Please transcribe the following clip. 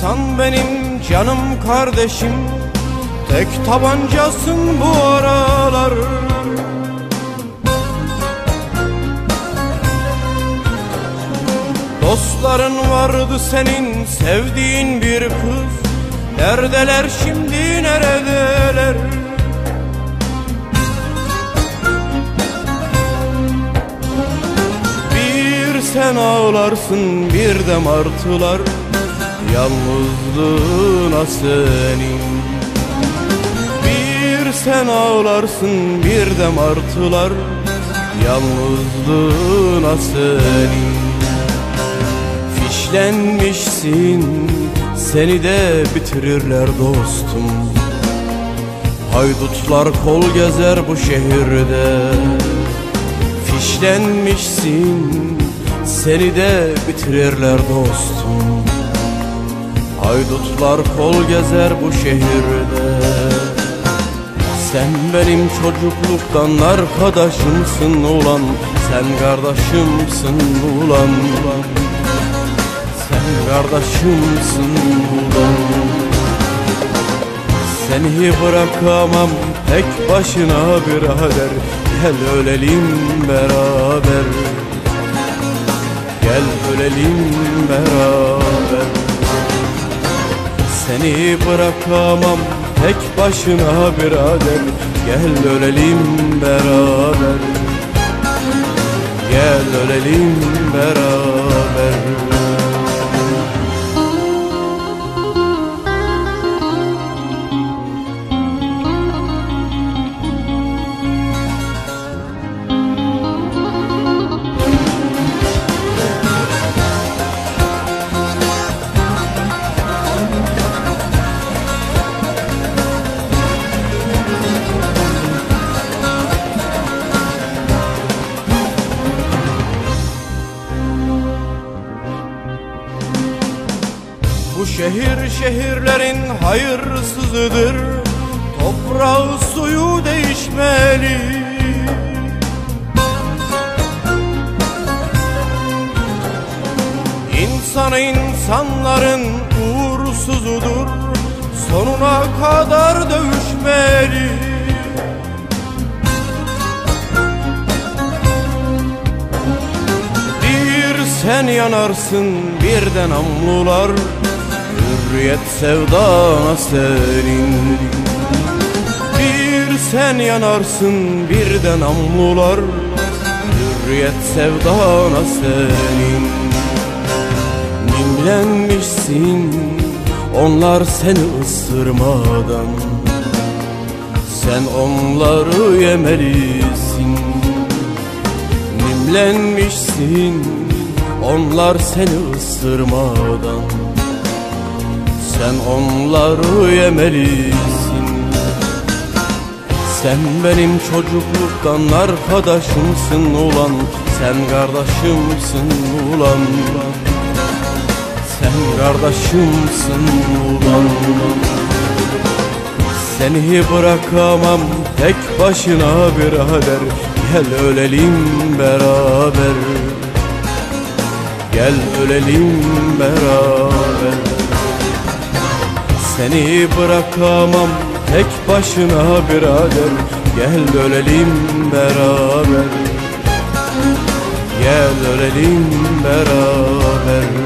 İnsan benim canım kardeşim. Tek tabancasın bu aralar. Dostların vardı senin sevdiğin bir kız. Neredeler şimdi neredeler? Bir sen ağlarsın bir de martılar Yalnızlığına senin. Bir sen ağlarsın bir de martılar. Yalnızlığına senin. Fişlenmişsin seni de bitirirler dostum. Haydutlar kol gezer bu şehirde. Fişlenmişsin seni de bitirirler dostum Haydutlar kol gezer bu şehirde. Sen benim çocukluktan arkadaşımsın ulan. Sen kardeşimsin ulan. Ulan Sen kardeşimsin ulan. Seni bırakamam tek başına birader. Gel ölelim beraber. Gel ölelim beraber Seni bırakamam. Tek başına birader Gel ölelim beraber. Gel ölelim beraber şehir şehirlerin hayırsızıdır. Toprağı suyu değişmeli. İnsanı insanların uğursuzudur. Sonuna kadar dövüşmeli. Bir sen yanarsın bir de namlular Hürriyet sevdana senin. Bir sen yanarsın bir de namlular. Hürriyet sevdana senin. Nimlenmişsin onlar seni ısırmadan. Sen onları yemelisin. Nimlenmişsin onlar seni ısırmadan Sen onları yemelisin. Sen benim çocukluktan arkadaşımsın ulan. Sen kardeşimsin ulan. Sen kardeşimsin ulan. Seni bırakamam tek başına birader. Gel ölelim beraber. Gel ölelim beraber Seni bırakamam tek başına birader. Gel ölelim beraber. Gel ölelim beraber